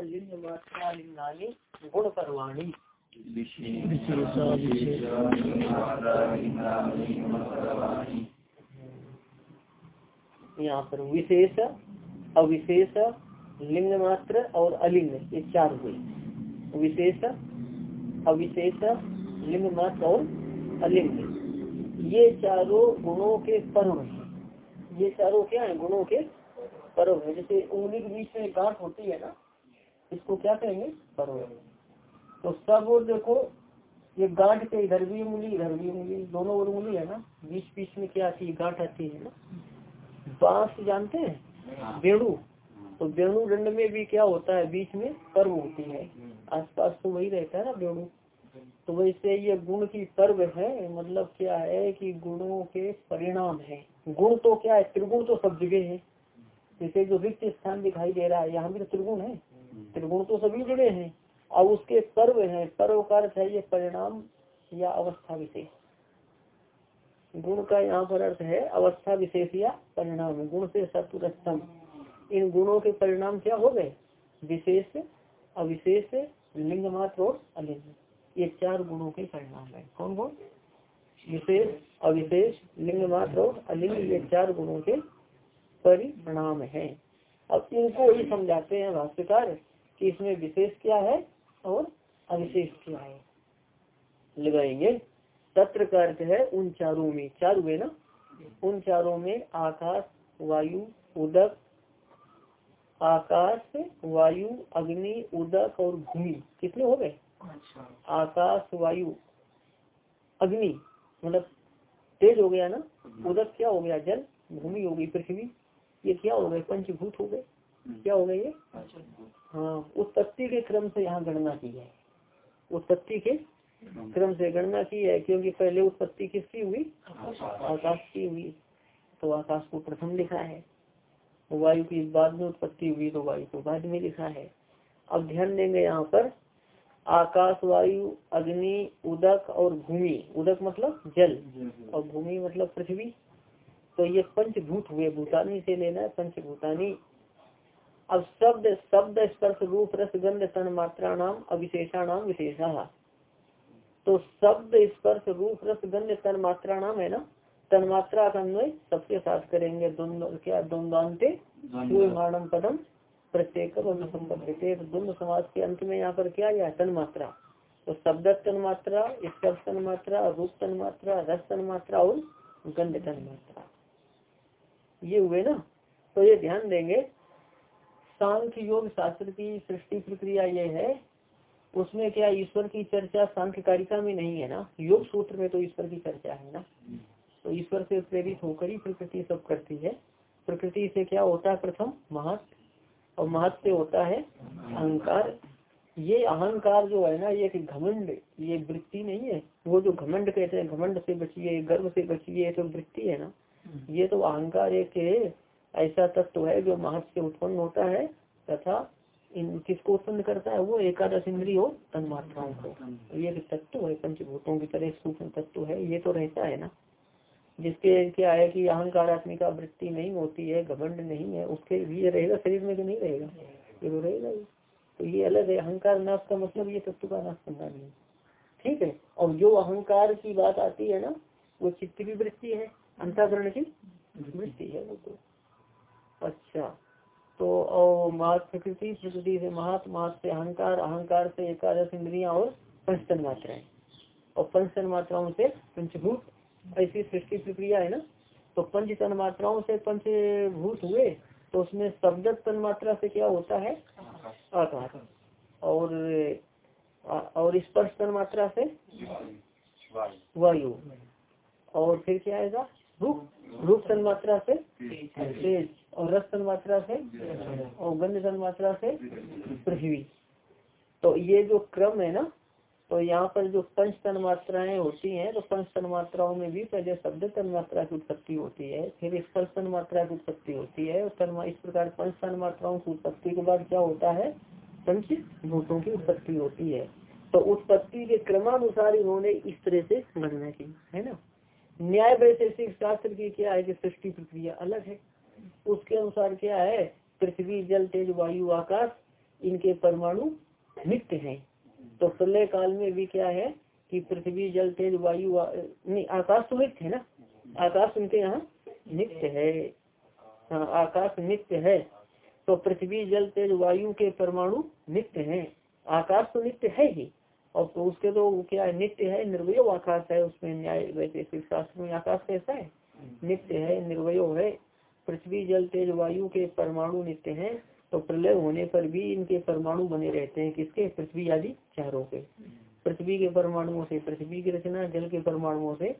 लिंग मात्रा लिंगानी गुण यहाँ पर विशेष, अविशेष, लिंग मात्र और अलिंग, ये चार हुए। विशेष, अविशेष, लिंग मात्र और अलिंग। ये चारों गुणों के पर्व हैं। ये चारों क्या है? गुणों के पर्व है। जैसे उंगली के बीच में गांठ होती है ना इसको क्या कहेंगे? पर्व तो सब और देखो ये गांठ के इधर भी उंगली इधर भी उंगली दोनों और उंगली है ना? बीच बीच में क्या आती है? गांठ आती है ना? बाँस जानते हैं? बेणु। तो बेणु दंड में भी क्या होता है? बीच में पर्व होती है। आसपास तो वही रहता है ना बेणु। तो वैसे ये गुण की पर्व है मतलब क्या है कि गुणों के परिणाम है। गुण तो क्या है? त्रिगुण तो सब जगह है। जैसे जो रिक्त स्थान दिखाई दे रहा है यहाँ भी तो त्रिगुण है। त्रिगुण तो सभी जगह है, और उसके पर्व है पर्व का अर्थ है ये परिणाम या अवस्था विशेष। गुण का यहाँ पर अर्थ है अवस्था विशेष या परिणाम। गुण से सत्वरस्तम इन गुणों के परिणाम क्या हो गए? विशेष, अविशेष, लिंग मात्र और अलिंग। ये चार गुणों के परिणाम है। कौन कौन? विशेष, अविशेष, लिंग मात्र और अलिंग, ये चार गुणों के परिणाम है। अब इनको ही समझाते हैं भाष्यकार। कि इसमें विशेष क्या है और अविशेष क्या है। लगाएँगे। तत्र का अर्थ है उन चारों में। चार हुए ना? उन चारों में आकाश वायु उदक आकाश वायु अग्नि उदक और भूमि। कितने हो गए? आकाश वायु अग्नि। मतलब तेज हो गया ना? उदक क्या हो गया? जल भूमि हो गई पृथ्वी। ये क्या हो गए? पंचभूत हो गए। क्या हो गए ये हाँ उत्पत्ति के क्रम से यहाँ गणना की है। उत्पत्ति के क्रम से गणना की है क्योंकि पहले उत्पत्ति किसकी हुई? आकाश। की हुई। तो आकाश को प्रथम लिखा है। वायु की बाद में उत्पत्ति हुई तो वायु को बाद में लिखा है। अब ध्यान देंगे यहाँ पर आकाश वायु अग्नि उदक और भूमि। उदक मतलब जल। और भूमि मतलब पृथ्वी। तो ये पंचभूत हुए भूतानी से लेना है पंचभूतानी। अब शब्द शब्द स्पर्श रूप रस गंध तन मात्रा नाम अविशेषा नाम विशेषा। तो शब्द स्पर्श रूप रस गंध तन मात्रा नाम है ना? तन्मात्रा का अन्वय सबके साथ करेंगे। क्या? द्वंद्वान्ते मानम पदम प्रत्येक द्वंद्व समाज के अंत में यहाँ पर क्या? गया तन्मात्रा तो शब्द तन्मात्रा स्पर्श तन्मात्रा रूप तन्मात्रा रस तन्मात्रा और गंध तन्मात्रा ये हुए ना? तो ये ध्यान देंगे। सांख्य योग शास्त्र की सृष्टि प्रक्रिया ये है, उसमें क्या ईश्वर की चर्चा सांख्य कारिका में नहीं है ना? योग सूत्र में तो ईश्वर की चर्चा है ना? तो ईश्वर से प्रेरित होकर ही प्रकृति सब करती है। प्रकृति से क्या होता है प्रथम? महत्व। और महत्व से होता है अहंकार। ये अहंकार जो है ना, ये घमंड, ये वृत्ति नहीं है। वो जो घमंड कहते हैं, घमंड से बचिए, गर्व से बचिए तो वृत्ति है ना? ये तो अहंकार एक ऐसा तत्व है जो महत्व से उत्पन्न होता है तथा इन किसको उत्पन्न करता है वो एकादश इंद्रिय और तन्मात्राओं को। ये तत्व है पंचभूतों की तरह सूक्ष्म तत्व है ये तो रहता है ना। जिसके क्या है कि अहंकारात्मिका वृत्ति नहीं होती है घमंड नहीं है उसके भी ये रहेगा शरीर में तो नहीं रहेगा। ये तो रहेगा ही। तो ये अलग है अहंकार नाश का मतलब ये तत्व का नाश करना नहीं ठीक है? और जो अहंकार की बात आती है ना वो चित्त की वृत्ति है अंताकरण की वृत्ति है वो तो। अच्छा। तो और महत प्रकृति प्रकृति से महत महत से अहंकार अहंकार से एकादश इंद्रिया और पंचतन मात्राएँ। और पंचतन मात्राओं से पंचभूत ऐसी सृष्टि प्रक्रिया है ना? तो पंच तन मात्राओं से पंचभूत हुए तो उसमें शब्द तन मात्रा से क्या होता है? आकाश और और स्पर्श तन मात्रा से? वायु। और फिर क्या आएगा? रूप। रूप तन मात्रा से? तेज। और रस तन मात्रा से? और गंध तन मात्रा से? पृथ्वी। तो ये जो क्रम है ना तो यहाँ पर जो पंच तन मात्राएँ होती हैं तो पंच तन मात्राओं में भी पहले शब्द तन मात्रा की उत्पत्ति होती है फिर स्पर्श तन मात्रा की उत्पत्ति होती है और इस प्रकार पंच तन मात्राओं की उत्पत्ति के बाद क्या होता है? पंच भूतों की उत्पत्ति होती है। तो उत्पत्ति के क्रमानुसार इन्होंने इस तरह से गणना की है ना? न्याय वैशेषिक शास्त्र की क्या है कि सृष्टि प्रक्रिया अलग है। उसके अनुसार क्या है? पृथ्वी, जल, तेज, वायु, आकाश, इनके परमाणु नित्य हैं। तो प्रलय काल में भी क्या है कि पृथ्वी, जल, तेज, वायु नहीं, आकाश तो नित्य है ना? आकाश उनके यहाँ नित्य है। हाँ आकाश नित्य है। तो पृथ्वी, जल, तेज, वायु के परमाणु नित्य हैं। आकाश तो नित्य है ही। और तो उसके तो क्या है नित्य है निर्वय आकाश है उसमें न्याय वैसे शास्त्र में आकाश कैसा है? नित्य है निर्वय है। पृथ्वी जल तेज वायु के परमाणु नित्य हैं तो प्रलय होने पर भी इनके परमाणु बने रहते हैं किसके? पृथ्वी आदि चारों के। पृथ्वी के परमाणुओं से पृथ्वी की रचना जल के परमाणुओं से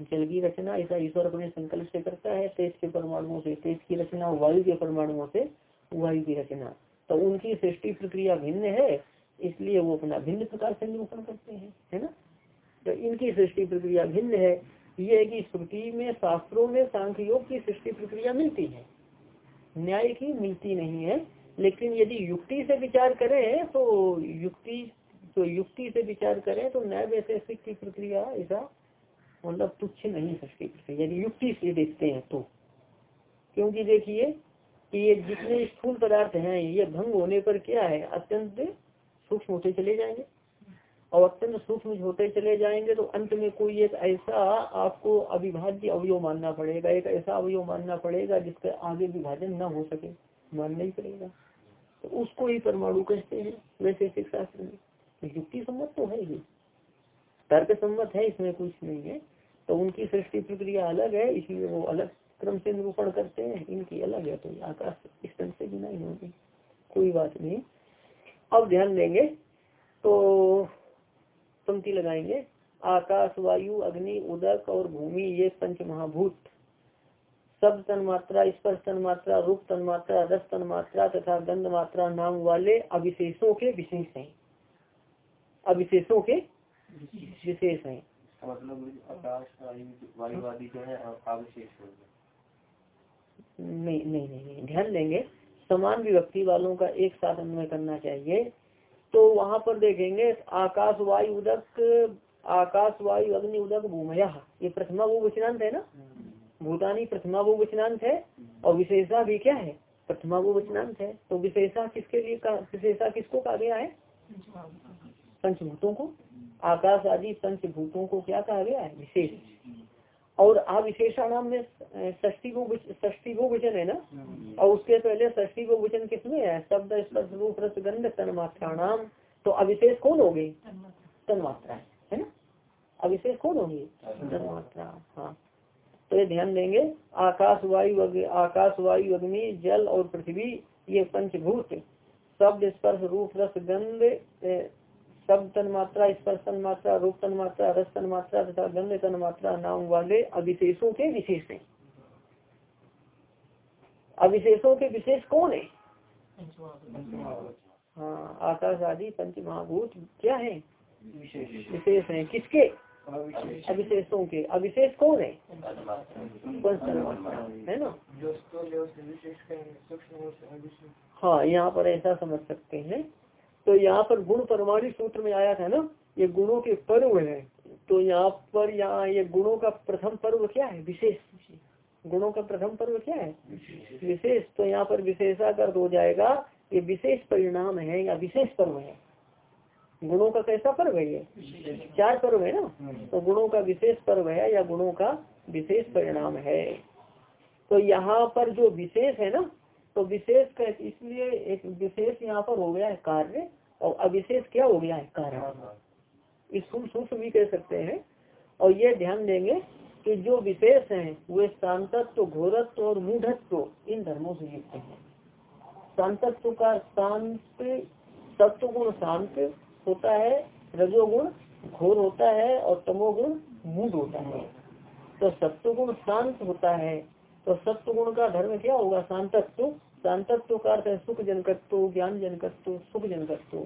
जल की रचना ऐसा ईश्वर अपने संकल्प से करता है तेज के परमाणुओं से तेज की रचना वायु के परमाणुओं से वायु की रचना। तो उनकी सृष्टि प्रक्रिया भिन्न है इसलिए वो अपना भिन्न प्रकार से निरूपण करते हैं, है ना? तो इनकी सृष्टि प्रक्रिया भिन्न है। ये है कि स्मृति में, शास्त्रों में, सांख्य योग की सृष्टि प्रक्रिया मिलती है। न्याय की मिलती नहीं है, लेकिन यदि युक्ति से विचार करें तो युक्ति तो युक्ति से विचार करें तो न्याय वैशेषिक की प्रक्रिया, ऐसा मतलब तुच्छ नहीं सृष्टि प्रक्रिया। यदि युक्ति से देखते हैं तो। क्योंकि देखिए कि ये जितने स्थूल पदार्थ हैं, ये भंग होने पर क्या है? अत्यंत सूक्ष्म होते चले जाएँगे। और अत्यंत सूक्ष्म होते चले जाएँगे तो अंत में कोई एक ऐसा आपको अविभाज्य अवयव मानना पड़ेगा, एक ऐसा अवयव मानना पड़ेगा जिसका आगे विभाजन न हो सके, मानना ही पड़ेगा। तो उसको ही परमाणु कहते हैं, वैसे शास्त्र में। तो युक्ति सम्मत तो है ही। तर्क सम्मत है, इसमें कुछ नहीं है। तो उनकी सृष्टि प्रक्रिया अलग है, इसलिए वो अलग क्रम से निरूपण करते हैं, इनकी अलग है तो आकाश इस तरह से बिना ही होगी। कोई बात नहीं। अब ध्यान देंगे। तो पंक्ति लगाएँगे। आकाश वायु अग्नि उदक और भूमि ये पंच महाभूत। सब तन मात्रा स्पर्श तन मात्रा रूप तन मात्रा रस तन मात्रा तथा गंध मात्रा नाम वाले अविशेषों के विशेष हैं। अविशेषों के विशेष हैं। मतलब नहीं नहीं नहीं ध्यान देंगे। समान विभक्ति वालों का एक साथ अन्वय करना चाहिए। तो वहाँ पर देखेंगे आकाश वायु उदक आकाश वायु अग्नि उदक भूमया। ये प्रथमा वो वचनांत है ना? भूतानी प्रथमा वो वचनांत है। और विशेषा भी क्या है? प्रथमा वो वचनांत है। तो विशेषा किसके लिए विशेषा किसको कहा गया है? पंचभूतों को। आकाश आदि पंचभूतों को क्या कहा गया है? विशेष। और अविशेषाणाम में ष्टी को ष्टी को वचन है ना? और उसके पहले ष्टी को वचन किसमें है? शब्द स्पर्श रूप रस गंध तन्मात्रा नाम तो अविशेष कौन हो गई तन्मात्रा है ना? अविशेष कौन होगी? तन्मात्रा हाँ। तो ये ध्यान देंगे। आकाश वायु आकाश वायु अग्नि जल और पृथ्वी ये पंचभूत। शब्द स्पर्श रूप रस गंध सब तन मात्रा स्पर्श तन मात्रा रूप तन मात्रा रस तन मात्रा तथा गंध तन मात्रा नाम वाले अविशेषों के विशेष हैं। अविशेषों के विशेष कौन है? हाँ आकाश आदि पंच महाभूत क्या है? विशेष हैं। किसके? अविशेषों के। अविशेष कौन है? है ना? हाँ यहाँ पर ऐसा समझ सकते हैं। तो यहाँ पर गुण परमाणु सूत्र में आया था ना ये गुणों के पर्व है। तो यहाँ पर यहाँ ये गुणों का प्रथम पर्व क्या है? विशेष। गुणों का प्रथम पर्व क्या है? विशेष। तो यहाँ पर विशेषाकर हो जाएगा ये विशेष परिणाम है या विशेष पर्व है। गुणों का कैसा पर्व है ये? चार पर्व है ना? तो गुणों का विशेष पर्व है या गुणों का विशेष परिणाम है। तो यहाँ पर जो विशेष है ना तो विशेष का इसलिए एक विशेष यहाँ पर हो गया है कार्य और अविशेष क्या हो गया है? कारण इस सूक्ष्म भी कह सकते हैं। और ये ध्यान देंगे कि जो विशेष हैं वे शांतत्व घोरत्व और मूढ़त्व इन धर्मों से युक्त हैं। शांतत्व का शांत सत्व गुण शांत होता है रजोगुण घोर होता है और तमोगुण मूड होता है। तो सत्व गुण शांत होता है तो सत्व गुण का धर्म क्या होगा? शांतत्व। शांतत्व का अर्थ है सुख जनकत्व ज्ञान जनकत्व सुख जनकत्व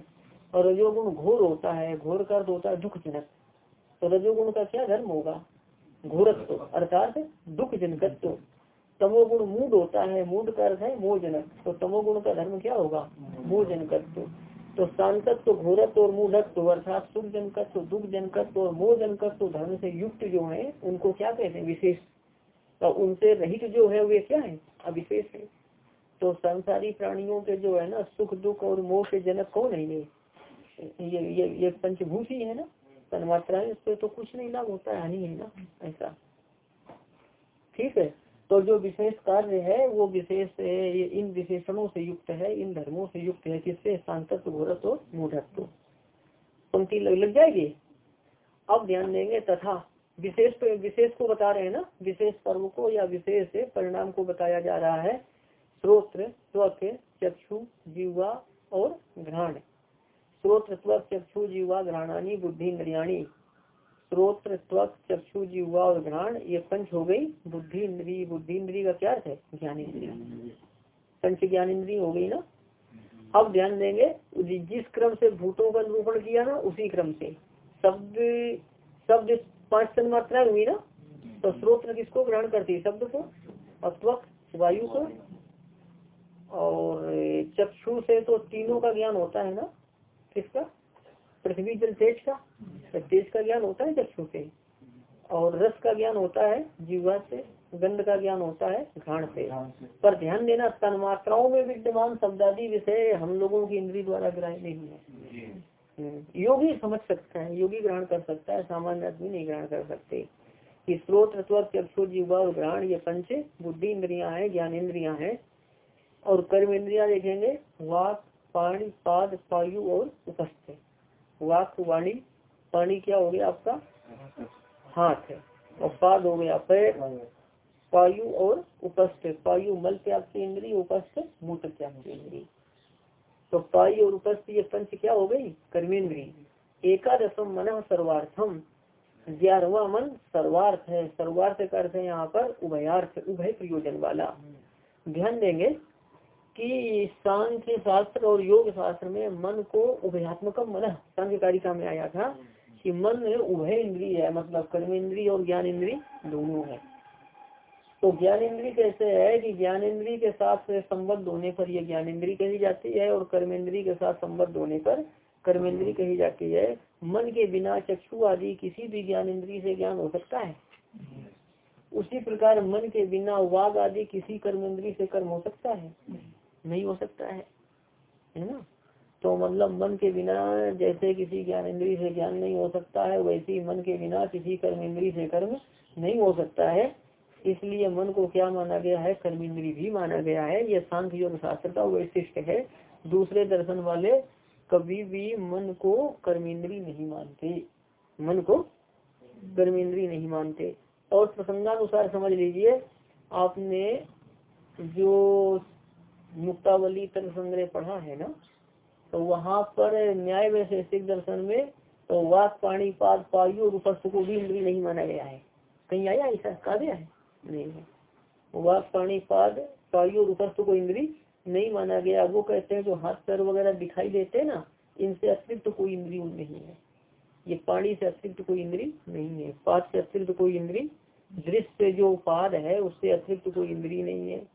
और रजोगुण घोर होता है, घोर का अर्थ होता है दुख जनक तो रजोगुण का क्या धर्म होगा? घोरत्व, अर्थात दुख जनकत्व तमोगुण मूड होता है, मूड का अर्थ है मोह जनक तो तमोगुण का धर्म क्या होगा? मोह जनकत्व तो शांतत्व, घोरत्व और मूढ़त्व, अर्थात सुख जनकत्व दुख जनकत्व और मोह जनकत्व धर्म से युक्त जो है, उनको क्या कहते हैं? विशेष तो उनसे रहित जो है वे क्या है? अविशेष है। तो संसारी प्राणियों के जो है ना सुख दुख और मोह के जनक कौन है ये? ये ये ये पंचभूत ही है ना? तन्मात्राएँ इससे तो कुछ नहीं लाभ होता है हानि है ना? ऐसा। ठीक है? तो जो विशेष कार्य है वो विशेष इन विशेषणों से युक्त है इन धर्मों से युक्त है किससे शांतत्व घोरत और पंक्ति लग, लग जाएगी? अब ध्यान देंगे तथा विशेष विशेष को बता रहे हैं ना? विशेष पर्व को या विशेष परिणाम को बताया जा रहा है। स्रोत्र त्वक, चक्षु, जीवा और घ्राण। स्रोत्र त्वक, चक्षु, जीवा, घ्राणानी, बुद्धि, इंद्रियाणी। स्रोत्र त्वक, चक्षु, जीवा और घ्राण, ये पंच हो गई। बुद्धि इंद्री बुद्धि इंद्री का क्या है? ज्ञान, इंद्रिया। पंच ज्ञान इंद्री हो गई ना? अब ध्यान देंगे जिस क्रम से भूतों का निरूपण किया ना, उसी क्रम से। शब्द शब्द पाँच तन मात्राएँ हुई ना तो स्रोत किसको ग्रहण करती है शब्द को? और त्वक वायु को? और चक्षु से तो तीनों का ज्ञान होता है ना? किसका? पृथ्वी जल तेज का? तो तेज का ज्ञान होता है चक्षु से और रस का ज्ञान होता है जीवा से, गंध का ज्ञान होता है घाण से। पर ध्यान देना तन्मात्राओं में विद्यमान शब्दादी विषय हम लोगों की इंद्री द्वारा ग्रहण नहीं है। योगी समझ सकता है, योगी ग्रहण कर सकता है, सामान्य आदमी नहीं ग्रहण कर सकते। स्रोत चक्षु जीवा और ग्रहण, ये पंच, बुद्धि इंद्रिया है, ज्ञान इंद्रिया है, और कर्म इंद्रिया देखेंगे, वाक, पाणी, पाद पायु और उपस्थ वाक, वाणी पानी क्या हो गया आपका? हाथ है। और पाद हो गया पैर। पायु और उपस्थ पायु मल त्याग की इंद्री उपस्थ मूत्र त्याग की इंद्री। तो पायु और उपस्थ ये पंच क्या हो गई? कर्मेंद्री। एकादशम मन सर्वार्थम ग्यारहवा मन सर्वार्थ है। सर्वार्थ का अर्थ है यहाँ पर उभयार्थ, उभय प्रयोजन वाला। ध्यान देंगे कि सांख्य शास्त्र और योग शास्त्र में मन को उभयात्मक मन सांख्य कारिका में आया था कि मन उभय इंद्री है मतलब कर्म इंद्री और ज्ञान इंद्री दोनों है। तो ज्ञान इंद्री कैसे है कि ज्ञान इंद्री के साथ संबद्ध होने पर यह ज्ञान इंद्री कही जाती है और कर्म इंद्री के साथ संबद्ध होने पर कर्म इंद्री कही जाती है। मन के बिना चक्षु आदि किसी भी ज्ञान इंद्री से ज्ञान हो सकता है। उसी प्रकार मन के बिना वाग आदि किसी कर्म इंद्री से कर्म हो सकता है। नहीं हो सकता है। है ना? तो मतलब मन के बिना जैसे किसी ज्ञान इंद्री से ज्ञान नहीं हो सकता है, वैसे ही मन के बिना किसी कर्म इंद्री से कर्म नहीं हो सकता है। इसलिए मन को क्या माना गया है? कर्म इंद्री भी माना गया है। यह सांख्य योग शास्त्र का वैशिष्ट है। दूसरे दर्शन वाले कभी भी मन को कर्मेंद्री नहीं मानते। मन को कर्मेंद्री नहीं मानते। और प्रसंगानुसार समझ लीजिए, आपने जो मुक्तावली तर्क संग्रह पढ़ा है ना तो वहाँ पर न्याय वैशेषिक दर्शन में तो वाक, पाणी, पाद, पायु और उपस्थ को भी इंद्री नहीं माना गया है। कहीं आया ऐसा? कहा गया है? नहीं है। पाद पायु और उपस्थ को इंद्री नहीं माना गया। वो कहते हैं, जो हाथ पैर वगैरह दिखाई देते हैं ना, इनसे अतिरिक्त कोई इंद्री नहीं है। ये पानी से अतिरिक्त कोई इंद्री नहीं है। पाद से अतिरिक्त कोई इंद्री, दृश्य जो पाद है, उससे अतिरिक्त कोई इंद्री नहीं है।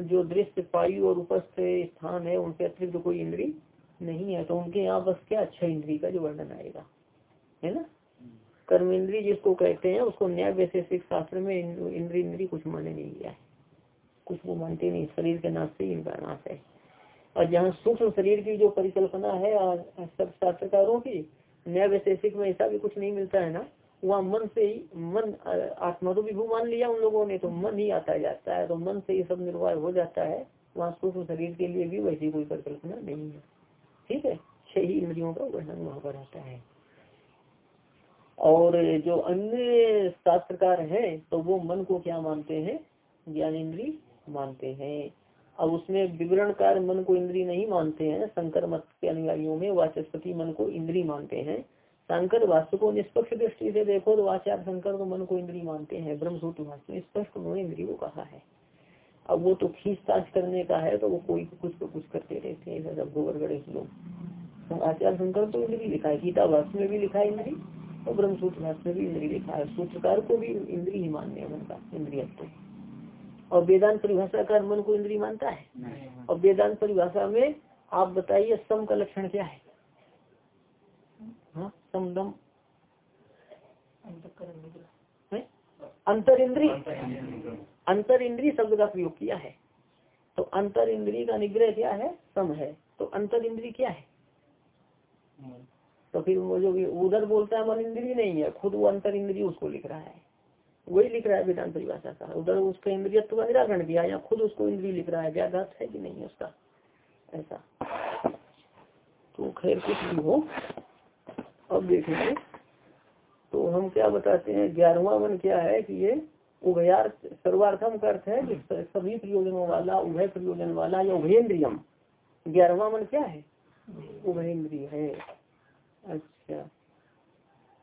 जो दृश्य पायु और उपस्थ स्थान है उनके अतिरिक्त कोई इंद्री नहीं है। तो उनके यहाँ बस क्या? अच्छा इंद्री का जो वर्णन आएगा। है ना? कर्म इंद्री जिसको कहते हैं, उसको न्याय वैशेषिक शास्त्र में इंद्री इंद्री कुछ माने नहीं गया है। कुछ वो मानते नहीं, शरीर के नाश से इनका नाश है। और जहाँ सूक्ष्म शरीर की जो परिकल्पना है सब शास्त्रकारों की, न्याय वैशेषिक में ऐसा भी कुछ नहीं मिलता है ना, वहाँ मन से ही मन, आत्मा तो विभू मान लिया उन लोगों ने तो मन ही आता जाता है तो मन से ही सब निर्वाह हो जाता है। वहाँ सूक्ष्म शरीर के लिए भी वैसी कोई परिकल्पना नहीं है। ठीक है? छह ही इंद्रियों का वर्णन वहाँ पर आता है। और जो अन्य शास्त्रकार है तो वो मन को क्या मानते हैं? ज्ञान इंद्री मानते हैं। अब उसमें विवरणकार मन को इंद्री नहीं मानते हैं, शंकर मत के अनुयायियों में वाचस्पति मन को इंद्री मानते हैं। शंकर वास्तु को निष्पक्ष दृष्टि से देखो तो आचार्य शंकर तो मन को इंद्री मानते हैं। ब्रह्मसूत्र भाषण स्पष्ट उन्होंने इंद्री को कहा है। अब वो तो खींच ताज करने का है तो वो कोई कुछ तो कुछ करते रहते हैं। गोबर गणेश लोग। तो आचार्य शंकर तो इंद्री लिखा है, गीता भाष में भी लिखा है इंद्री। और ब्रह्मसूत्र भाष में भी इंद्री लिखा है। सूत्रकार को भी इंद्री ही मानने हैं उनका इंद्रिय और वेदांत परिभाषा का मन को इंद्री मानता है? और वेदांत परिभाषा में आप बताइए सम का लक्षण क्या है? हाँ समदम। अंतर इंद्री अंतर इंद्री शब्द का प्रयोग किया है। तो अंतर इंद्री का निग्रह क्या है? सम है। तो अंतर इंद्री क्या है? तो फिर वो जो उधर बोलता है मन इंद्रिय नहीं है खुद वो अंतर इंद्रिय उसको लिख रहा है। वही लिख रहा है वेदांत परिभाषा का। उधर उसके इंद्रियत्व का निराकरण किया या खुद उसको इंद्री लिख रहा है व्याघात है कि नहीं है उसका? ऐसा। तो खैर कुछ भी हो अब देखेंगे। तो हम क्या बताते हैं ग्यारहवा मन क्या है कि ये उभयार सर्वार्थम का अर्थ है कि सभी प्रयोजनों वाला उभय प्रयोजन वाला या उभयेन्द्रियम ग्यारहवा मन क्या है? उभयेन्द्रिय है। अच्छा।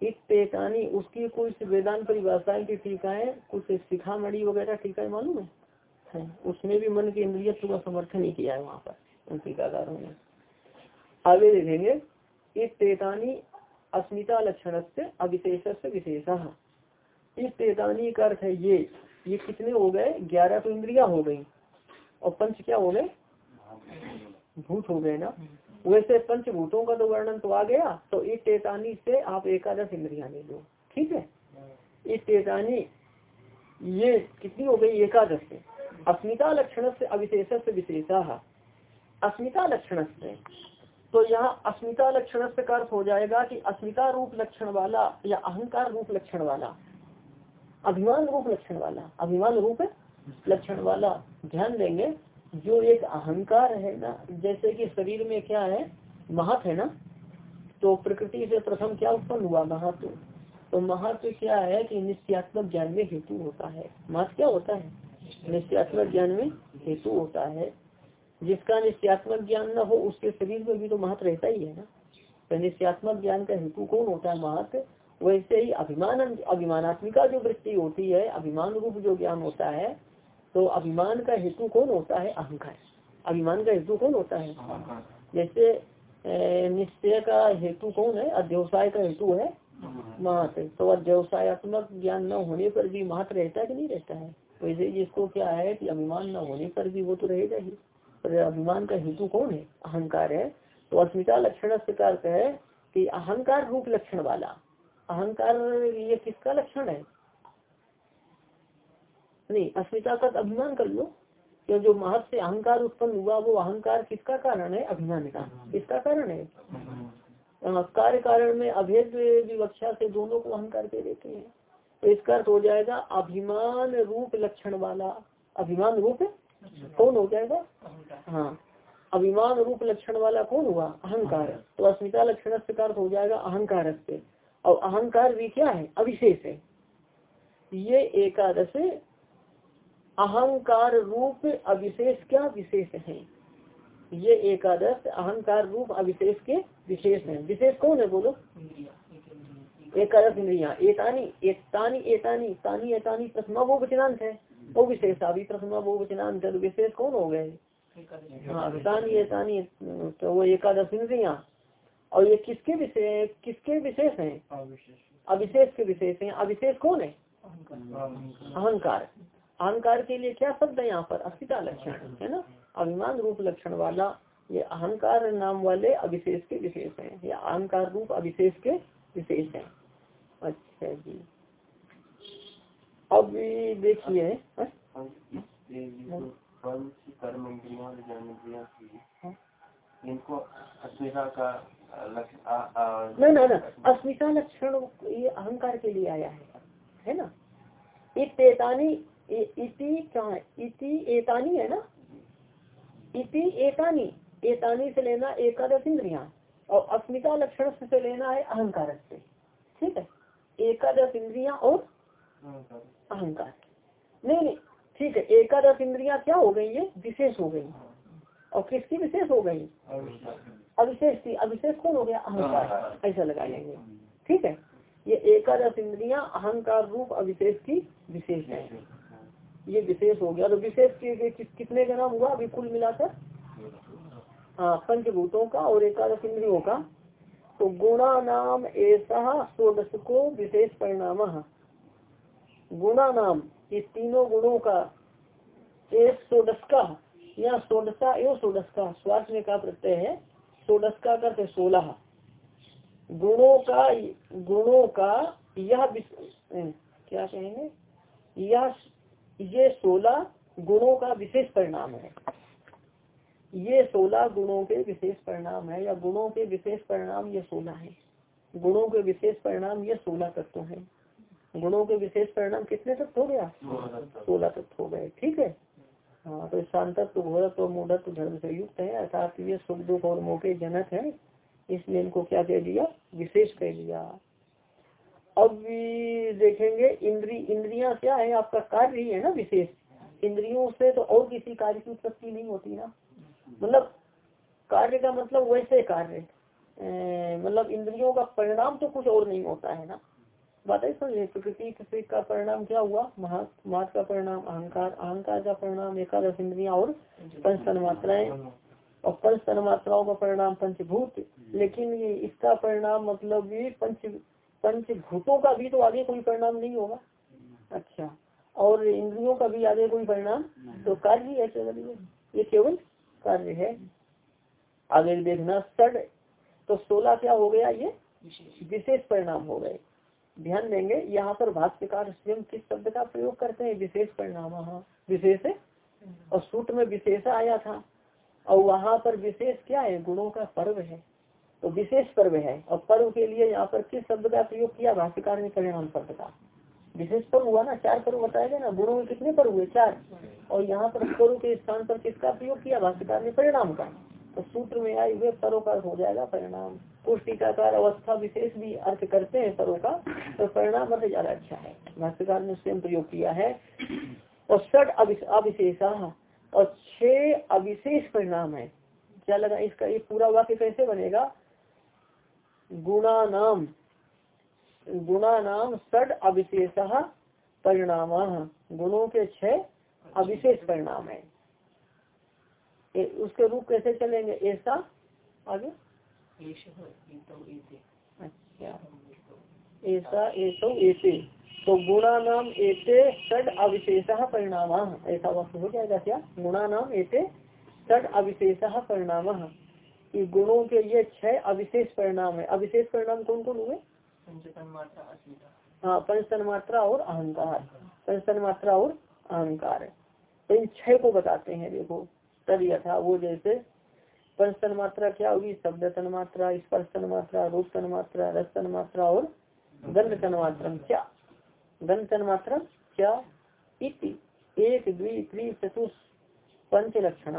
इतनी उसकी कुछ वेदांत परिभाषाएँ की टीकाएँ कुछ शिखामणि वगैरह टीका मालूम है? उसमें भी मन के इंद्रियत्व का समर्थन ही किया है वहाँ पर उन टीकाकारों ने आगे देखेंगे। इतनी अस्मिता लक्षण से अविशेष से विशेष। इस तेतानी का अर्थ है ये ये कितने हो गए? ग्यारह तो इंद्रिया हो गई। और पंच क्या हो गए? भूत हो गए ना? वैसे पंचभूतों का तो वर्णन तो आ गया तो इस तेतानी से आप एकादश इंद्रिया ले लो, ठीक है? इस तेतानी ये कितनी हो गई? एकादश से। अस्मिता लक्षण से अविशेष से विशेषा। अस्मिता लक्षण से तो यहाँ अस्मिता लक्षण से अर्थ हो जाएगा कि अस्मिता रूप लक्षण वाला या अहंकार रूप लक्षण वाला, अभिमान रूप लक्षण वाला, अभिमान रूप लक्षण वाला ध्यान देंगे। जो एक अहंकार है ना, जैसे कि शरीर में क्या है महत्व है ना तो प्रकृति से प्रथम क्या उत्पन्न हुआ? महत्व। तो महत्व क्या है कि निश्चयात्मक ज्ञान में हेतु होता है। महत्व क्या होता है? निश्चयात्मक ज्ञान में हेतु होता है। जिसका निश्चयात्मक ज्ञान न हो, उसके शरीर में भी तो महत्व रहता ही है ना। तो निश्चयात्मक ज्ञान का हेतु कौन होता है? महत्व। वैसे ही अभिमान अभिमानात्मिका जो वृत्ति होती है, अभिमान रूप जो ज्ञान होता है तो अभिमान का हेतु कौन होता है? अहंकार। अभिमान का हेतु कौन होता है? जैसे निश्चय का हेतु कौन है? अध्यवसाय का हेतु है? महत तो अध्यवसायत्मक ज्ञान न होने पर भी महत्व रहता है कि नहीं रहता है? वैसे जिसको क्या है कि अभिमान न होने पर भी वो तो रहेगा ही। पर अभिमान का हेतु कौन है? अहंकार है। तो अस्मिता लक्षण अर्थ है कि अहंकार रूप लक्षण वाला। अहंकार ये किसका लक्षण है? नहीं, अस्मिता का अभिमान कर लो। कि जो महत्व से अहंकार उत्पन्न हुआ, वो अहंकार किसका कारण है? अभिमान का। किसका कारण है? कार्य कारण में अभेद विवक्षा से दोनों को अहंकार के देते हैं। तो इसका अर्थ हो जाएगा, अभिमान रूप लक्षण वाला। अभिमान रूप? कौन हो जाएगा? हाँ। अभिमान रूप लक्षण वाला कौन हुआ? अहंकार। तो अस्मिता लक्षण से अर्थ हो जाएगा अहंकार और अहंकार भी क्या है? अविशेष है। ये एकादश अहंकार रूप अविशेष क्या विशेष है? ये एकादश अहंकार रूप अविशेष के विशेष है। विशेष कौन है बोलो? एकादश इंद्रिया। एतानी एतानी एतानी तानी एतानी प्रथमा वो वचनांत है। वो विशेष अभी प्रथमा वो वचनांत है। तो विशेष कौन हो गए? हाँ तानी एतानी तो वो एकादश इंद्रिया। और ये किसके विशेष किसके विशेष हैं? अविशेष। के विशेष हैं। अविशेष कौन है? अहंकार। अहंकार के लिए क्या शब्द है यहाँ पर? अस्थिता लक्षण, है ना? अभिमान रूप लक्षण वाला, ये अहंकार नाम वाले अविशेष के विशेष हैं। या अहंकार रूप अविशेष के विशेष हैं। अच्छा जी। अब देखिए इनको अस्मिता का न न न अस्मिता लक्षण ये अहंकार के लिए आया है है ना? इतनी इति इति एतानी है ना? इति एतानी एतानी से लेना एकादश इंद्रिया और अस्मिता लक्षण से लेना है अहंकार से। ठीक है? एकादश इंद्रिया और अहंकार। नहीं नहीं ठीक है एकादश इंद्रिया क्या हो गई ये विशेष हो गई। और किसकी विशेष हो गई? अविशेष। थी अविशेष कौन हो गया? अहंकार। ऐसा लगा लेंगे। ठीक है? ये एकादश इंद्रिया अहंकार रूप अविशेष की विशेष है। ये विशेष हो गया। तो विशेष कि, कितने का नाम हुआ अभी कुल मिलाकर? हाँ पंचभूतों का और एकादश इंद्रियों का। तो गुणा नाम ऐसा सोडस को विशेष परिणाम। गुणा नाम इस तीनों गुणों का एक सोडस का या सोडसा एवं सोडस का स्वास्थ्य में का प्रत्यय है? सोडस का करते सोलह। गुणों का गुणों का यह क्या कहेंगे? यह ये सोलह गुणों का विशेष परिणाम है। ये सोलह गुणों के विशेष परिणाम है या गुणों के विशेष परिणाम ये सोलह है। गुणों के विशेष परिणाम ये सोलह तत्व है। गुणों के विशेष परिणाम कितने तत्व हो गया? सोलह तत्व हो गए। ठीक है? हाँ तो शांत शांतत्व घोरत्व, मूढ़त्व, धर्म से युक्त है, अर्थात ये सुख, दुख और मौके जनक है। इसलिए इनको क्या कह दिया? विशेष कह दिया। अब देखेंगे, इंद्री, इंद्रिया क्या है? आपका कार्य ही है ना विशेष। इंद्रियों से तो और किसी कार्य की उत्पत्ति नहीं होती ना। मतलब कार्य का मतलब वैसे कार्य। मतलब इंद्रियों का परिणाम तो कुछ और नहीं होता है ना। बात है समझे प्रकृति का परिणाम क्या हुआ? महात का परिणाम, अहंकार अहंकार का परिणाम, एकादश इंद्रिया और पंच मात्राएँ और पंच मात्राओं का परिणाम पंचभूत। लेकिन इसका परिणाम मतलब भी पंच पंचभूतों का भी तो आगे कोई परिणाम नहीं होगा। अच्छा। और इंद्रियों का भी आगे कोई परिणाम तो कार्य है केवल ये केवल कार्य है। आगे देखना सड तो सोलह क्या हो गया ये? विशेष। परिणाम हो गए। ध्यान देंगे यहाँ पर भाष्यकार स्वयं किस शब्द का प्रयोग करते हैं? विशेष परिणाम हाँ। विशेष और सूत्र में विशेष आया था। और वहाँ पर विशेष क्या है? गुणों का पर्व है। तो विशेष पर्व है। और पर्व के लिए यहाँ पर किस शब्द का प्रयोग किया? भाष्यकार ने परिणाम शब्द का। विशेष पर्व हुआ ना? चार पर्व बताया गया ना? गुरु में कितने पर्व हुए? चार। और यहाँ पर पर्व के स्थान पर किसका प्रयोग किया? भाष्यकार ने परिणाम का। तो सूत्र में आए हुए पर्व का हो जाएगा परिणाम। कुछ टीकाकार अवस्था विशेष भी अर्थ करते हैं पर्व का तो परिणाम अर्थ ज़्यादा अच्छा है। भाष्यकार ने स्वयं प्रयोग किया है। और षड अविशेषा, और छह अविशेष परिणाम है। क्या लगा इसका? ये पूरा वाक्य कैसे बनेगा? गुणा नाम गुणा नाम षड अविशेष परिणाम। गुणों के छह अविशेष परिणाम है। ए, उसके रूप कैसे चलेंगे? ऐसा? आगे? अच्छा। ऐसा ऐसो ऐसे। तो गुणा नाम ऐसे षड अविशेष परिणाम। ऐसा वक्त हो जाएगा क्या? गुणा नाम ऐसे षड अविशेष परिणाम। कि गुणों के ये छह अविशेष परिणाम है। अविशेष परिणाम कौन कौन हुए हाँ पंचतन मात्रा और अहंकार। पंचतन मात्रा और अहंकार। तो इन छह को बताते हैं देखो। तद यथा वो जैसे पंचतन मात्रा क्या होगी? शब्द तन मात्रा स्पर्श तन मात्रा रूप तन मात्रा रस तन मात्रा और गंध तन मात्रा क्या? गंध तन मात्रा क्या? इति। एक द्वि त्रि चतुष पंच लक्षण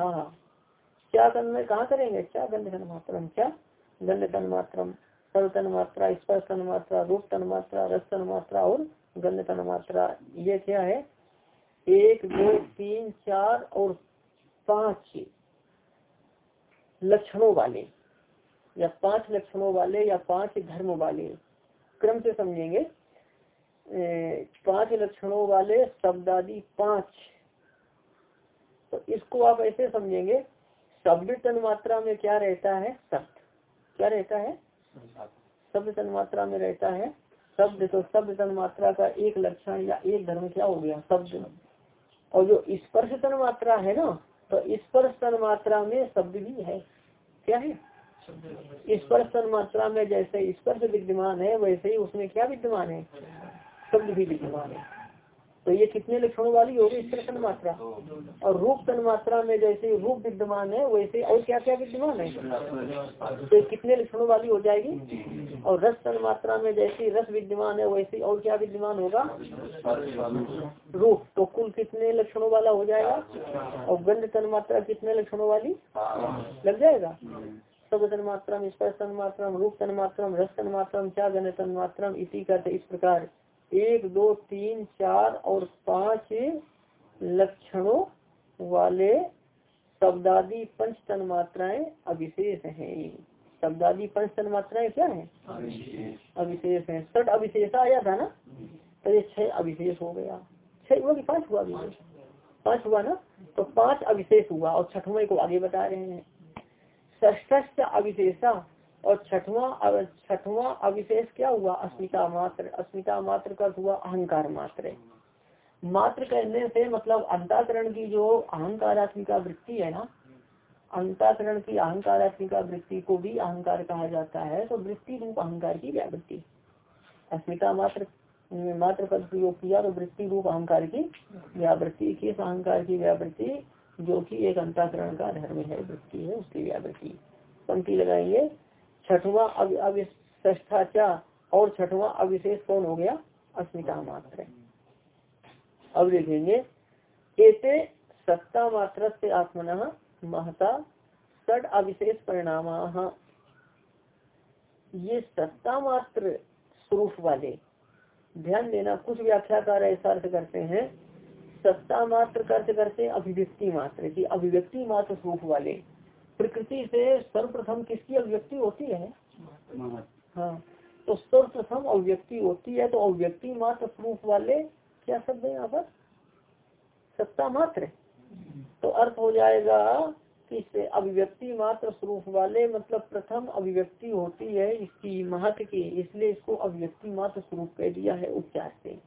क्या करने कहाँ करेंगे? क्या गंध तन मात्रम क्या? गंध तन मात्रम सर्व तन मात्रा स्पर्श तन मात्रा रूप तन मात्रा रस तन मात्रा और गंध तन मात्रा ये क्या है? एक, दो, तीन, चार और पाँच लक्षणों वाले, या पाँच लक्षणों वाले, या पाँच धर्म वाले, क्रम से समझेंगे। पाँच लक्षणों वाले शब्द आदि पाँच। तो इसको आप ऐसे समझेंगे शब्द तन मात्रा में क्या रहता है? शब्द क्या रहता है? शब्द तन मात्रा में रहता है शब्द तो शब्द तन मात्रा का एक लक्षण या एक धर्म क्या हो गया? शब्द और जो स्पर्श तन मात्रा है ना तो स्पर्श तन मात्रा में शब्द भी है। क्या है? स्पर्श तन मात्रा में जैसे स्पर्श विद्यमान है, वैसे ही उसमें क्या विद्यमान है? शब्द भी विद्यमान है। तो ये कितने लक्षणों वाली होगी? स्पर्श तन मात्रा और रूप तन मात्रा में जैसे रूप विद्यमान है वैसे और क्या क्या विद्यमान है? तो कितने लक्षणों वाली हो जाएगी? और रस तन मात्रा में जैसे रस विद्यमान है वैसे और क्या विद्यमान होगा? रूप। तो कुल कितने लक्षणों वाला हो जाएगा? और गंध तन मात्रा कितने लक्षणों वाली? लग जाएगा? सब तन मात्रा स्पर्श तन मात्रा रूप तन मात्रा रस तन मात्रा क्या गण तन मात्रा इसी का इस प्रकार। एक दो तीन चार और पाँच लक्षणों वाले शब्दादि पंच तन मात्राएँ अविशेष हैं। शब्दादि पंच तन मात्राएँ क्या है? अविशेष। है। सट अविशेष आया था ना? तो ये छह अविशेष हो गया। छह हुआ कि पाँच हुआ भी पाँच हुआ ना? तो पाँच अविशेष हुआ और छठवें को आगे बता रहे हैं। ष्ठ अविशेषा। और छठवा छठवा अविशेष क्या हुआ? अस्मिता मात्र अस्मिता मात्र का हुआ अहंकार मात्र मात्र कहने से मतलब अंताकरण की जो अहंकारात्मिका वृत्ति है ना, अंताकरण की अहंकारात्मिका वृत्ति को भी अहंकार कहा जाता है तो वृत्ति रूप अहंकार की व्यावृत्ति। अस्मिता मात्र मात्र पद प्रयोग किया तो वृत्ति रूप अहंकार की व्यावृत्ति किस अहंकार की व्यावृत्ति जो कि एक अंताकरण का धर्म है, वृत्ति है, उसकी व्यावृत्ति। पंक्ति लगाएँगे छठवा अब और छठवा अविशेष कौन हो गया? अस्मिता मात्र। अब देखेंगे। एते सत्ता मात्र से आत्मन महता सड अविशेष परिणाम। ये सत्ता मात्र स्वरूप वाले, ध्यान देना, कुछ व्याख्याकार ऐसा अर्थ करते हैं, सत्ता मात्र अर्थ करते अभिव्यक्ति मात्र, की अभिव्यक्ति मात्र स्वरूप वाले। प्रकृति से सर्वप्रथम किसकी अभिव्यक्ति होती है? हाँ तो सर्वप्रथम अभिव्यक्ति होती है तो अभिव्यक्ति मात्र स्वरूप वाले क्या शब्द है यहाँ पर? सत्ता मात्र तो अर्थ हो जाएगा कि अभिव्यक्ति मात्र स्वरूप वाले मतलब प्रथम अभिव्यक्ति होती है इसकी महत्व की इसलिए इसको अभिव्यक्ति मात्र स्वरूप कह दिया है उपचार से।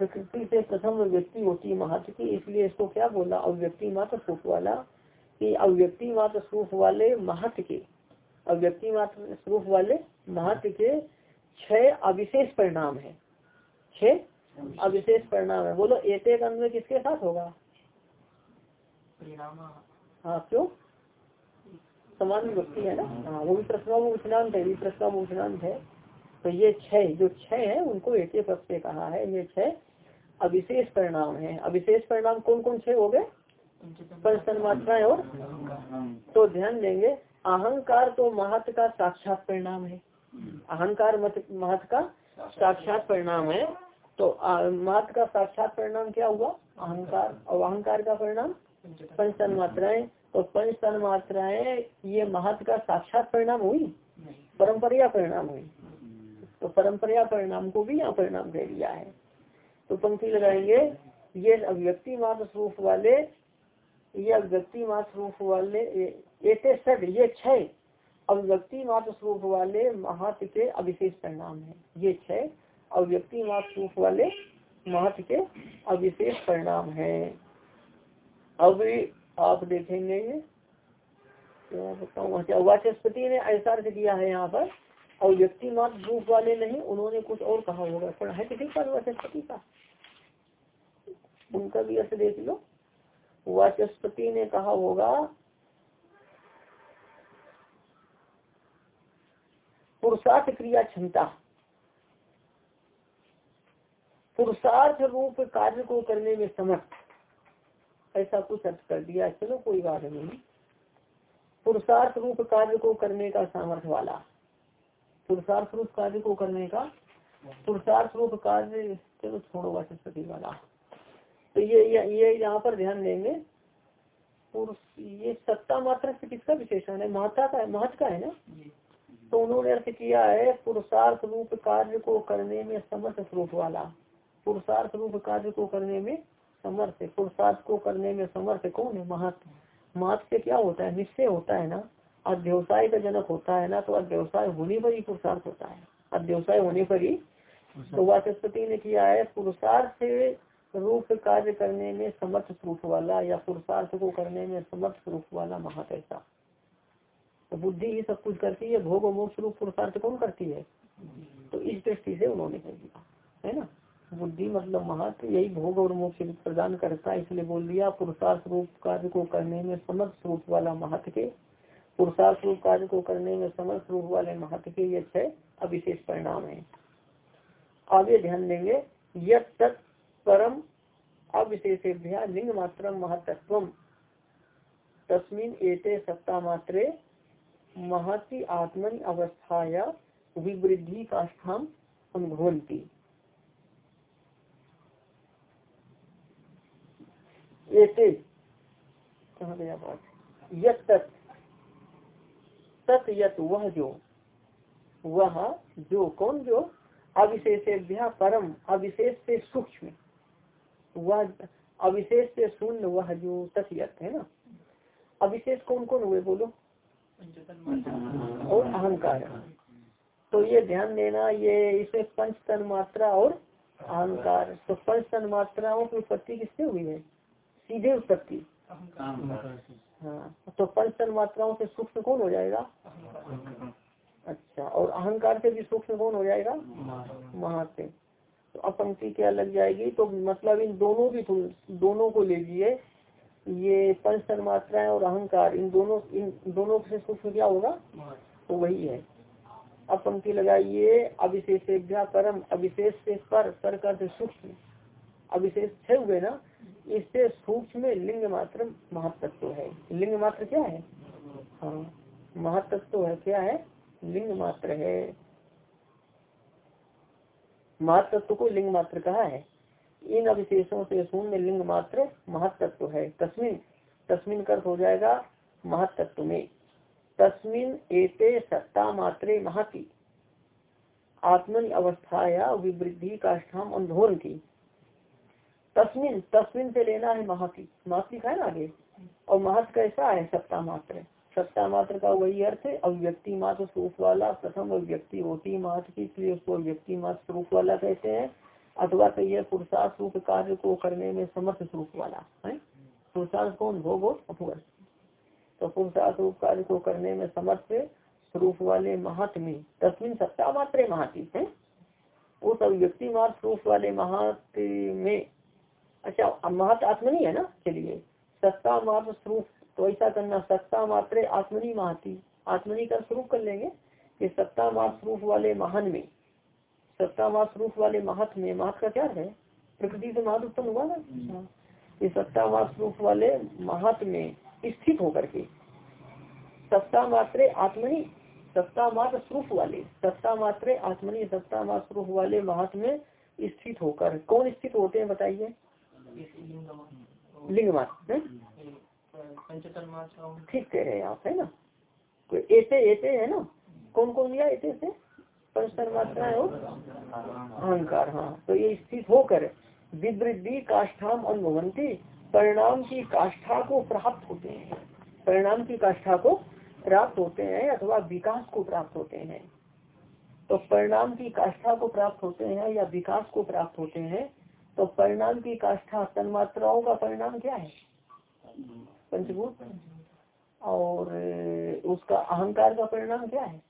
प्रकृति से प्रथम अभिव्यक्ति होती है महत्व की इसलिए इसको क्या बोला? अभिव्यक्ति मात्र स्वरूप वाला कि अभिव्यक्ति मात्र स्वरूप वाले महत्व के अव्यक्ति मात्र स्वरूप वाले महत्व के छह अविशेष परिणाम है। छह अविशेष परिणाम है। बोलो एक एक अंग में किसके साथ होगा? हाँ क्यों? समान विभक्ति है ना? हाँ वो भी प्रश्न प्रश्नोपनांत है भी प्रश्नोपनांत है। तो ये छह जो छह है उनको एक एक पद से कहा है ये छह अविशेष परिणाम है। अविशेष परिणाम कौन कौन छह हो गए? पंचन मात्राएँ और? तो ध्यान देंगे अहंकार तो महत्व का साक्षात परिणाम है। अहंकार महत्व का साक्षात परिणाम है। तो महत्व का साक्षात परिणाम क्या हुआ? अहंकार। और अहंकार का परिणाम? पंचतन मात्राएँ तो पंच तन मात्राएँ ये महत्व का साक्षात परिणाम हुई? परंपरा परिणाम हुई। तो परंपरा परिणाम को भी यहाँ परिणाम दे दिया है। तो पंक्ति लगाएँगे ये अभिव्यक्ति मात्र स्वरूप वाले ये अभिव्यक्ति मात्र स्वरूप वाले ऐसे सद, ये छह। अभिव्यक्ति मात्र स्वरूप वाले महत्व के अविशेष परिणाम है। ये छह अभिव्यक्ति मात्र स्वरूप वाले महत्व के अविशेष परिणाम है। अब आप देखेंगे क्या वाचस्पति ने ऐसा अर्थ किया है यहाँ पर और व्यक्ति मात्र रूप वाले नहीं, उन्होंने कुछ और कहा होगा। पढ़ा है किसी पर वाचस्पति का? उनका भी अर्थ देख लो। वाचस्पति ने कहा होगा, पुरुषार्थ क्रिया क्षमता। पुरुषार्थ रूप कार्य को करने में समर्थ। ऐसा कुछ अर्थ कर दिया, चलो कोई बात नहीं। पुरुषार्थ रूप कार्य को करने का सामर्थ्य वाला। पुरुषार्थ रूप कार्य को करने का, पुरुषार्थ रूप कार्य, चलो छोड़ो वाचस्पति वाला। तो ये ये यहाँ पर ध्यान देंगे। पुरुष ये सत्ता मात्र से किसका विशेषण है? महत्ता का है महत्व का है ना? तो उन्होंने अर्थ किया है पुरुषार्थ रूप कार्य को करने में समर्थ स्वरूप वाला। पुरुषार्थ रूप कार्य को करने में समर्थ पुरुषार्थ को करने में समर्थ कौन है? महत्व महत्व से क्या होता है? निश्चय होता है ना? अध्यवसाय का जनक होता है ना तो अध्यवसाय होने पर ही पुरुषार्थ होता है। अध्यवसाय होने पर ही तो वाचस्पति ने किया है पुरुषार्थ से रूप कार्य करने में समर्थ स्वरूप वाला या पुरुषार्थ को करने में समर्थ स्वरूप वाला महत ऐसा। तो बुद्धि ही सब कुछ करती है, भोग और मोक्ष रूप पुरुषार्थ कौन करती है? तो इस दृष्टि से उन्होंने कह दिया, है ना? बुद्धि मतलब महत्व यही भोग और मोक्ष प्रदान करता है, इसलिए बोल दिया, पुरुषार्थ रूप कार्य को करने में समर्थ रूप वाला महत्व के, पुरुषार्थ रूप कार्य को करने में समर्थ रूप वाले महत्व के ये छह अविशेष परिणाम है। आगे ध्यान देंगे यह परम अविशेष लिंग मात्र महत्व तस्मिन एते सत्ता मात्रे महति आत्मनि अवस्थाया विवृद्धि का स्थान अनुभवंती बात। तत् यत वह जो वह जो, कौन जो? अविशेष परम अविशेष से सूक्ष्म। वह अविशेष से शून्य वह जो तथयत है ना? अविशेष कौन कौन हुए बोलो? और अहंकार। तो ये ध्यान देना ये इसे पंच तन मात्रा और अहंकार। तो पंच तन मात्राओं की उत्पत्ति किससे हुई है? सीधे उत्पत्ति। हाँ तो पंचन मात्राओं से सूक्ष्म कौन हो जाएगा? अच्छा और अहंकार से भी सूक्ष्म कौन हो जाएगा? महा से तो अपंक्ति क्या लग जाएगी? तो मतलब इन दोनों भी दोनों को ले लीजिए ये पंच मात्राएँ और अहंकार, इन दोनों इन दोनों से सूक्ष्म क्या होगा? तो वही है। अब पंक्ति लगाइए। अविशेष परम अविशेष से पर पर कर सूक्ष्म। अविशेष छह हुए ना? इससे सूक्ष्म लिंग मात्र महत्व है। लिंग मात्र क्या है? हाँ महत्व है, क्या है? लिंग मात्र है। महत्व को लिंग मात्र कहा है। इन अविशेषों से शून्य लिंग मात्र महत्व है। तस्मिन तस्मिन कर हो जाएगा महत्व में। तस्मिन एते सत्ता मात्रे महति। आत्मन अवस्थाया विवृद्धि काष्ठाम अंधोर की तस्मिन तस्मिन से लेना है महति। महत लिखा है ना आगे? और महत कैसा है सत्ता मात्र? सत्ता मात्र का वही अर्थ है अभिव्यक्ति मात्र स्वरूप वाला, प्रथम अभिव्यक्ति होती मात्र की, इसलिए उसको अभिव्यक्ति मात्र स्वरूप वाला कहते हैं, अथवा तो यह पुरुषार्थ रूप कार्य को करने में समर्थ स्वरूप वाला, है? पुरुषार्थ कौन? भोग और तो पुरुषार्थ रूप कार्य को करने में समर्थ स्वरूप वाले महात्म, तस्मिन सत्ता मात्र महाति है? उस अभिव्यक्ति मात्र स्वरूप वाले महात में अच्छा महत आत्मनी है ना चलिए सत्ता मात्र स्वरूप तो ऐसा करना सत्ता मात्र आत्मनी महती आत्मनी का स्वरूप कर लेंगे कि सत्ता मात्र स्वरूप वाले महान में सत्ता मात्र स्वरूप वाले महत में महत का क्या है? प्रकृति से महत उत्पन्न हुआ ना? ये सत्ता मात्र स्वरूप वाले महत में स्थित होकर के सत्ता मात्र आत्मनी सत्ता मात्र स्वरूप वाले सत्ता मात्र आत्मनी सत्ता मात्र स्वरूप वाले महत में स्थित होकर। कौन स्थित होते हैं बताइए? लिंग मात्र ठीक कह रहे हैं, आप है ना? ऐसे ऐसे है ना? कौन कौन लिया ऐसे से पंचतर मात्रा हो अहंकार हाँ। तो ये स्थित होकर विवृद्धि काष्ठाम अनुभवंती परिणाम की काष्ठा को प्राप्त होते हैं। परिणाम की काष्ठा को प्राप्त होते हैं अथवा विकास को प्राप्त होते हैं। तो परिणाम की काष्ठा को प्राप्त होते हैं या विकास को प्राप्त होते हैं तो परिणाम की काष्ठा तन्मात्राओं का परिणाम क्या है? पंचभूत। और उसका अहंकार का परिणाम क्या है?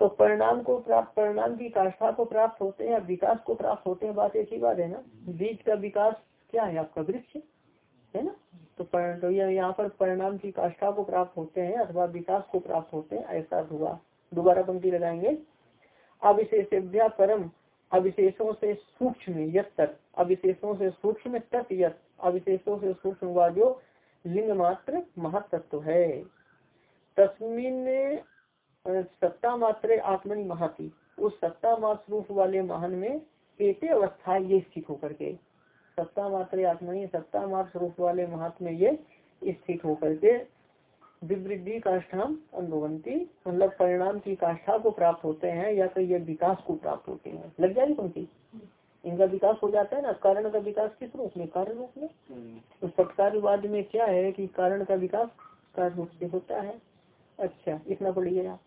तो परिणाम को प्राप्त परिणाम की काष्ठा को प्राप्त होते हैं विकास को प्राप्त होते हैं बात एक ही बात है ना? बीज का विकास क्या है? आपका वृक्ष है ना? तो, तो यहाँ पर परिणाम की काष्ठा को प्राप्त होते हैं अथवा विकास को प्राप्त होते हैं ऐसा हुआ दोबारा पंक्ति लगाएँगे। अविशेष परम अविशेषों से सूक्ष्म अविशेषों से सूक्ष्म तत् यत, अविशेषों से सूक्ष्म हुआ जो लिंग मात्र महत्व है। तस्मिन सत्ता मात्र आत्मनि महाती। उस सत्ता मात्र वाले महान में एते अवस्था ये स्थित होकर के, सत्ता मात्र आत्मनि, सत्ता मात्र वाले महात्म ये स्थित होकर के विवृद्धि काष्ठाम अनुभवंती मतलब परिणाम की काष्ठा को प्राप्त होते हैं या तो ये विकास को प्राप्त होते हैं। लग जाएगी पंक्ति? इनका विकास हो जाता है ना? कारण का विकास किस रूप में? कारण रूप में। तो सत्कार्यवाद में क्या है कि कारण का विकास कार्य रूप से होता है? अच्छा इतना पढ़िए आप।